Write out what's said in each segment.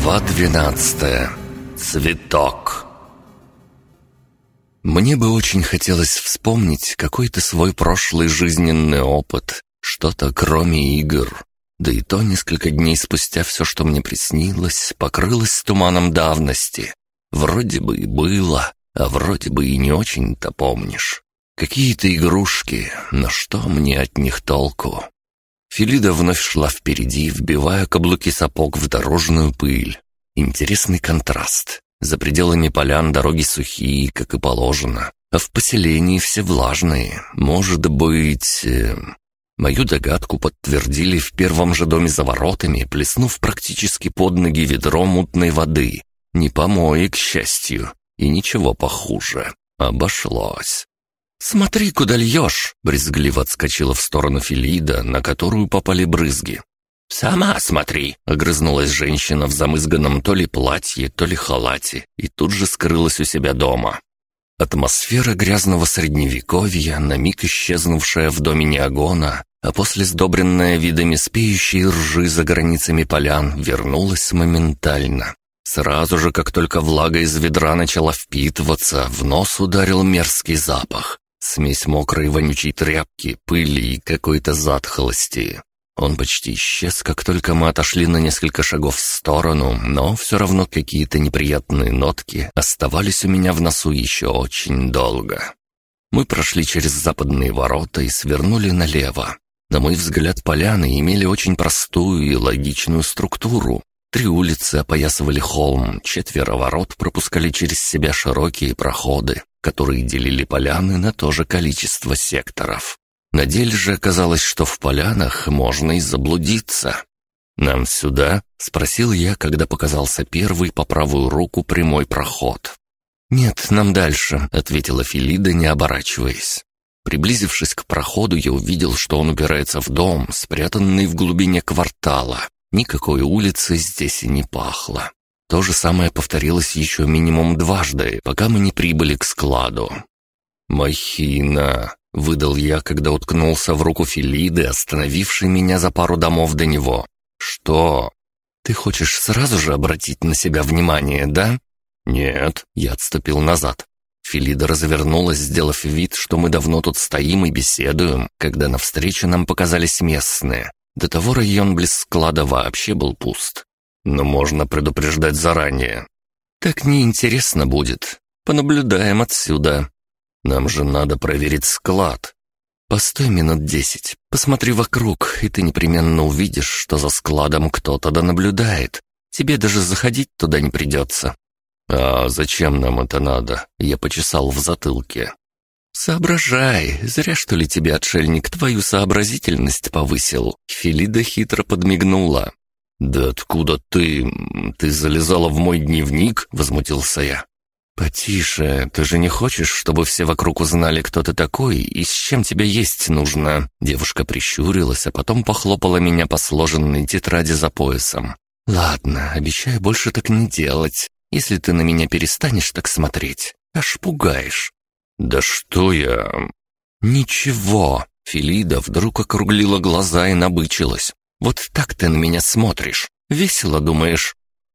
Глава 12. Цветок. Мне бы очень хотелось вспомнить какой-то свой прошлый жизненный опыт, что-то кроме игр. Да и то несколько дней спустя все, что мне приснилось, покрылось туманом давности. Вроде бы и было, а вроде бы и не очень-то помнишь. Какие-то игрушки, но что мне от них толку? Филида вновь шла впереди, вбивая каблуки сапог в дорожную пыль. Интересный контраст. За пределами полян дороги сухие, как и положено, а в поселении все влажные. Может быть... Э... Мою догадку подтвердили в первом же доме за воротами, плеснув практически под ноги ведро мутной воды. Не помои, к счастью, и ничего похуже. Обошлось. «Смотри, куда льешь!» — брезгливо отскочила в сторону Филида, на которую попали брызги. «Сама смотри!» — огрызнулась женщина в замызганном то ли платье, то ли халате, и тут же скрылась у себя дома. Атмосфера грязного средневековья, на миг исчезнувшая в доме Неогона, а после сдобренная видами спеющей ржи за границами полян, вернулась моментально. Сразу же, как только влага из ведра начала впитываться, в нос ударил мерзкий запах. Смесь мокрой вонючей тряпки, пыли и какой-то затхлости. Он почти исчез, как только мы отошли на несколько шагов в сторону, но все равно какие-то неприятные нотки оставались у меня в носу еще очень долго. Мы прошли через западные ворота и свернули налево. На мой взгляд, поляны имели очень простую и логичную структуру. Три улицы опоясывали холм, четверо ворот пропускали через себя широкие проходы, которые делили поляны на то же количество секторов. На деле же оказалось, что в полянах можно и заблудиться. «Нам сюда?» — спросил я, когда показался первый по правую руку прямой проход. «Нет, нам дальше», — ответила Филида, не оборачиваясь. Приблизившись к проходу, я увидел, что он упирается в дом, спрятанный в глубине квартала. Никакой улицы здесь и не пахло. То же самое повторилось еще минимум дважды, пока мы не прибыли к складу. «Махина!» — выдал я, когда уткнулся в руку Филиды, остановившей меня за пару домов до него. «Что? Ты хочешь сразу же обратить на себя внимание, да?» «Нет», — я отступил назад. Филида развернулась, сделав вид, что мы давно тут стоим и беседуем, когда навстречу нам показались местные. До того район близ склада вообще был пуст. Но можно предупреждать заранее. Так неинтересно будет. Понаблюдаем отсюда. Нам же надо проверить склад. Постой минут десять, посмотри вокруг, и ты непременно увидишь, что за складом кто-то да наблюдает. Тебе даже заходить туда не придется. А зачем нам это надо? Я почесал в затылке. «Соображай, зря что ли тебе отшельник твою сообразительность повысил?» Филида хитро подмигнула. «Да откуда ты... ты залезала в мой дневник?» — возмутился я. «Потише, ты же не хочешь, чтобы все вокруг узнали, кто ты такой и с чем тебе есть нужно?» Девушка прищурилась, а потом похлопала меня по сложенной тетради за поясом. «Ладно, обещаю больше так не делать, если ты на меня перестанешь так смотреть. Аж пугаешь. «Да что я...» «Ничего!» Филида вдруг округлила глаза и набычилась. «Вот так ты на меня смотришь. Весело, думаешь?»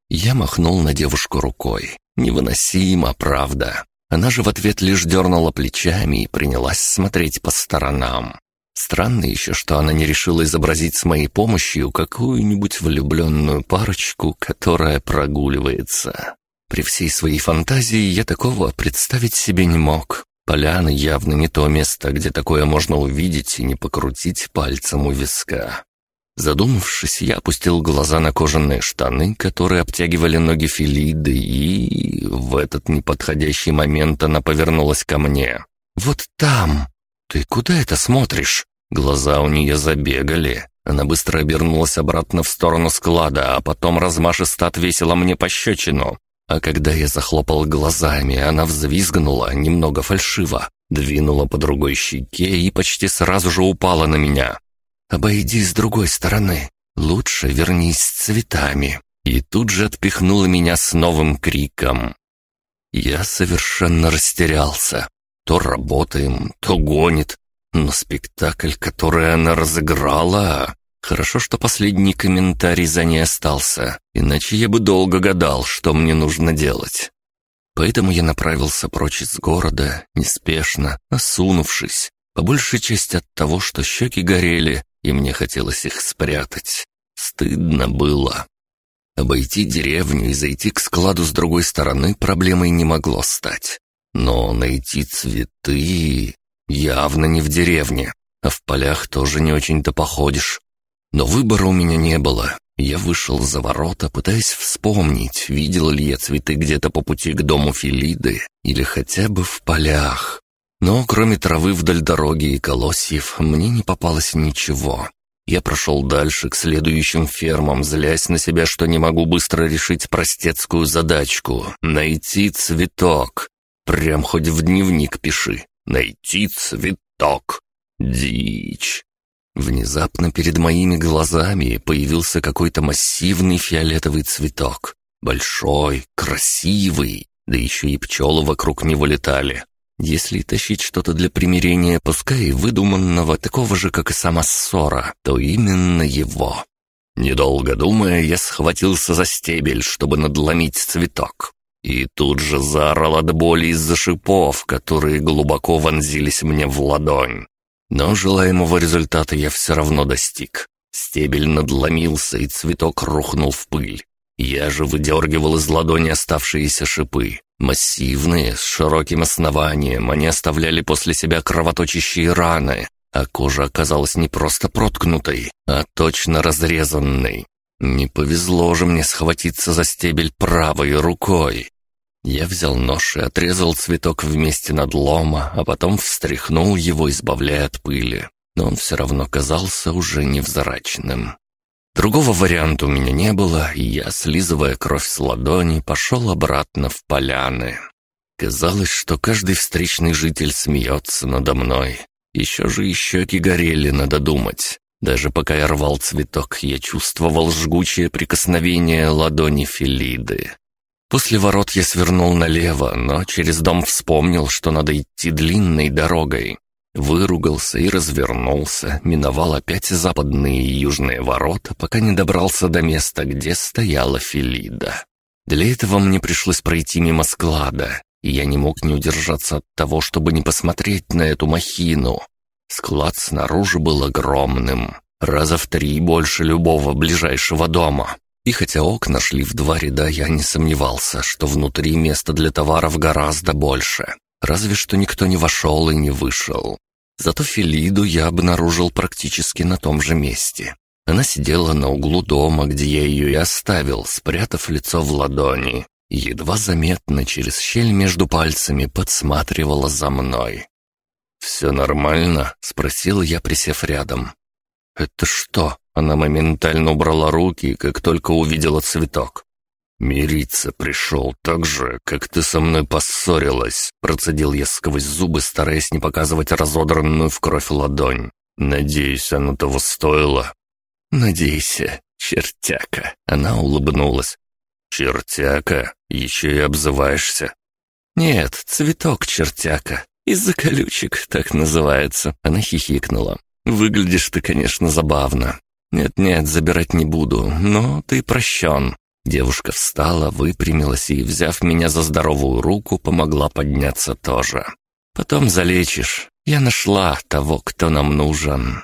Я махнул на девушку рукой. Невыносимо, правда. Она же в ответ лишь дернула плечами и принялась смотреть по сторонам. Странно еще, что она не решила изобразить с моей помощью какую-нибудь влюбленную парочку, которая прогуливается. При всей своей фантазии я такого представить себе не мог. Поляна явно не то место, где такое можно увидеть и не покрутить пальцем у виска. Задумавшись, я опустил глаза на кожаные штаны, которые обтягивали ноги Филиды, и в этот неподходящий момент она повернулась ко мне. «Вот там! Ты куда это смотришь?» Глаза у нее забегали. Она быстро обернулась обратно в сторону склада, а потом размашисто отвесила мне пощечину. А когда я захлопал глазами, она взвизгнула, немного фальшиво, двинула по другой щеке и почти сразу же упала на меня. «Обойди с другой стороны. Лучше вернись с цветами». И тут же отпихнула меня с новым криком. Я совершенно растерялся. То работаем, то гонит. Но спектакль, который она разыграла... Хорошо, что последний комментарий за ней остался, иначе я бы долго гадал, что мне нужно делать. Поэтому я направился прочь из города, неспешно, осунувшись, по большей части от того, что щеки горели, и мне хотелось их спрятать. Стыдно было. Обойти деревню и зайти к складу с другой стороны проблемой не могло стать. Но найти цветы явно не в деревне, а в полях тоже не очень-то походишь. Но выбора у меня не было. Я вышел за ворота, пытаясь вспомнить, видел ли я цветы где-то по пути к дому Филиды или хотя бы в полях. Но кроме травы вдоль дороги и колосьев мне не попалось ничего. Я прошел дальше к следующим фермам, злясь на себя, что не могу быстро решить простецкую задачку — найти цветок. Прям хоть в дневник пиши. Найти цветок. Дичь. Внезапно перед моими глазами появился какой-то массивный фиолетовый цветок. Большой, красивый, да еще и пчелы вокруг него летали. Если тащить что-то для примирения, пускай выдуманного, такого же, как и сама ссора, то именно его. Недолго думая, я схватился за стебель, чтобы надломить цветок. И тут же заорал от боли из-за шипов, которые глубоко вонзились мне в ладонь. Но желаемого результата я все равно достиг. Стебель надломился, и цветок рухнул в пыль. Я же выдергивал из ладони оставшиеся шипы. Массивные, с широким основанием, они оставляли после себя кровоточащие раны, а кожа оказалась не просто проткнутой, а точно разрезанной. Не повезло же мне схватиться за стебель правой рукой. Я взял нож и отрезал цветок вместе надлома, а потом встряхнул его, избавляя от пыли. Но он все равно казался уже невзрачным. Другого варианта у меня не было, и я, слизывая кровь с ладони, пошел обратно в поляны. Казалось, что каждый встречный житель смеется надо мной. Еще же и щеки горели, надо думать. Даже пока я рвал цветок, я чувствовал жгучее прикосновение ладони Филиды. После ворот я свернул налево, но через дом вспомнил, что надо идти длинной дорогой. Выругался и развернулся, миновал опять западные и южные ворота, пока не добрался до места, где стояла Филида. Для этого мне пришлось пройти мимо склада, и я не мог не удержаться от того, чтобы не посмотреть на эту махину. Склад снаружи был огромным, раза в три больше любого ближайшего дома. И хотя окна шли в два ряда, я не сомневался, что внутри места для товаров гораздо больше. Разве что никто не вошел и не вышел. Зато Филиду я обнаружил практически на том же месте. Она сидела на углу дома, где я ее и оставил, спрятав лицо в ладони. Едва заметно через щель между пальцами подсматривала за мной. «Все нормально?» — спросил я, присев рядом. «Это что?» Она моментально убрала руки, как только увидела цветок. «Мириться пришел так же, как ты со мной поссорилась», процедил я сквозь зубы, стараясь не показывать разодранную в кровь ладонь. «Надеюсь, оно того стоило». «Надейся, чертяка», — она улыбнулась. «Чертяка? Еще и обзываешься?» «Нет, цветок чертяка. Из-за колючек так называется», — она хихикнула. «Выглядишь ты, конечно, забавно. «Нет-нет, забирать не буду, но ты прощен». Девушка встала, выпрямилась и, взяв меня за здоровую руку, помогла подняться тоже. «Потом залечишь. Я нашла того, кто нам нужен».